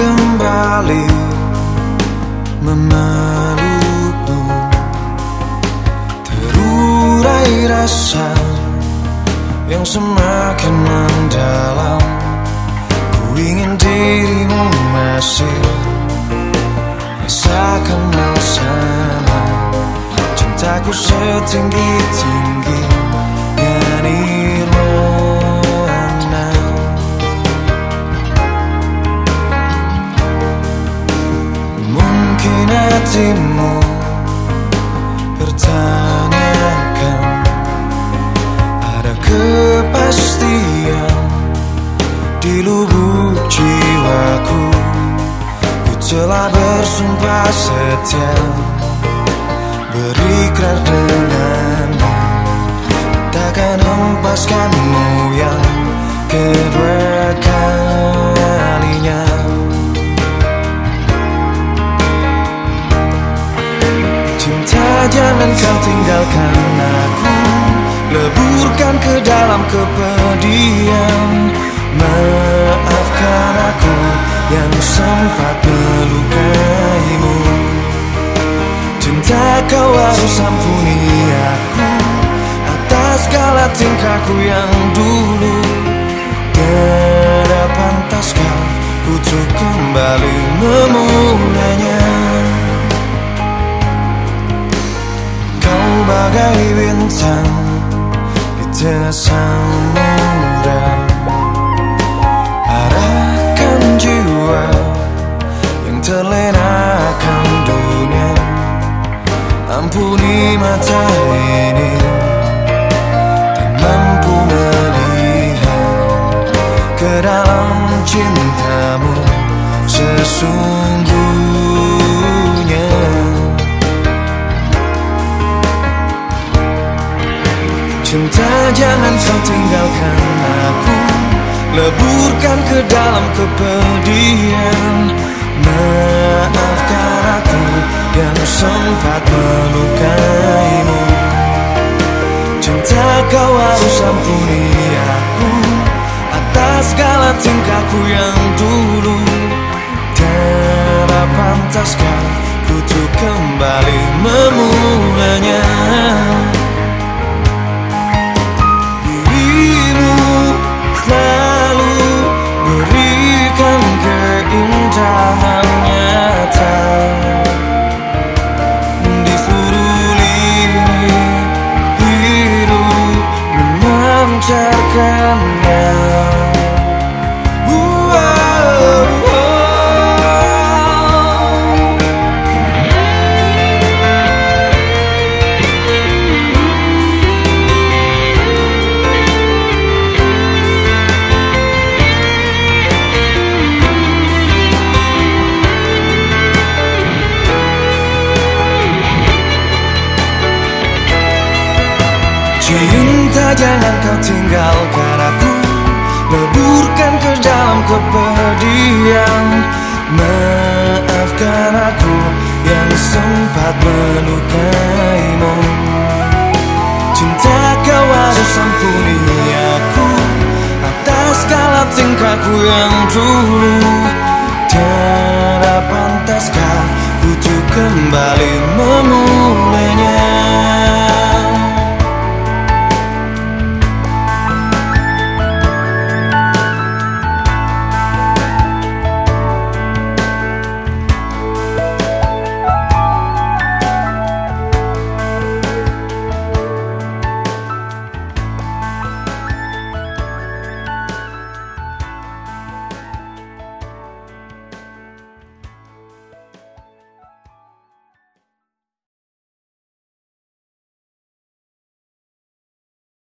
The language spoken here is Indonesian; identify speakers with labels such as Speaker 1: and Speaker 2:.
Speaker 1: kembali memelukmu. Terurai rasa yang semakin mendalam. Ku ingin dirimu masih rasakan hal sama Cintaku setinggi-tinggi lubuk jiwaku. Ku telah bersumpah setia. Berikrar denganmu. Takkan hempaskanmu yang kedua kalinya jangan kau tinggalkan aku. Leburkan ke dalam kepedihan kau harus ampuni aku Atas segala tingkahku yang dulu. Tidak pantaskah ku kembali memulainya. Bagai bintang di tengah samudra Ampuni mata ini. Tak mampu melihat ke dalam cintamu sesungguhnya. Cinta jangan kau tinggalkan aku. Leburkan ke dalam kepedihan Maafkan aku yang sempat melukaimu. Cinta kau harus ampuni aku Atas segala tingkahku yang dulu. Tidak pantaskah Cinta jangan kau tinggalkan aku. Leburkan ke dalam kepedihan. Maafkan aku yang sempat melukaimu. Cinta kau harus ampuni aku Atas segala tingkahku yang dulu. Tidak pantaskah ku kembali